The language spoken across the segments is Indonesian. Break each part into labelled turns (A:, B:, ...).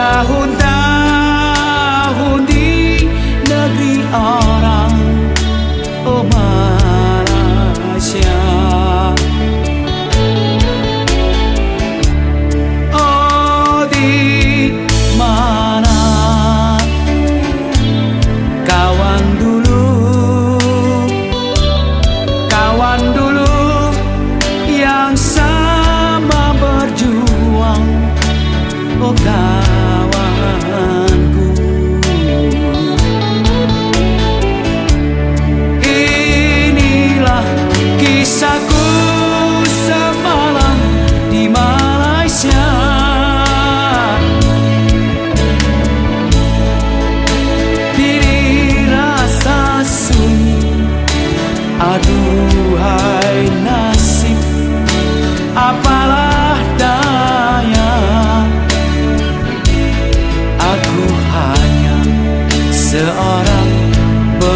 A: dahon-dahon di nagriang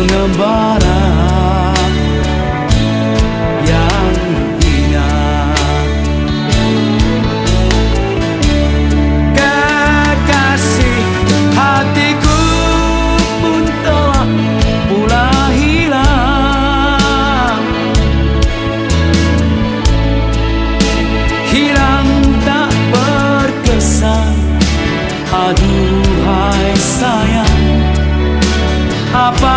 A: pengembara Yang hina. Kekasih hatiku pun telah pula hilang. Hilang tak berkesan. Aduhai sayang Apalah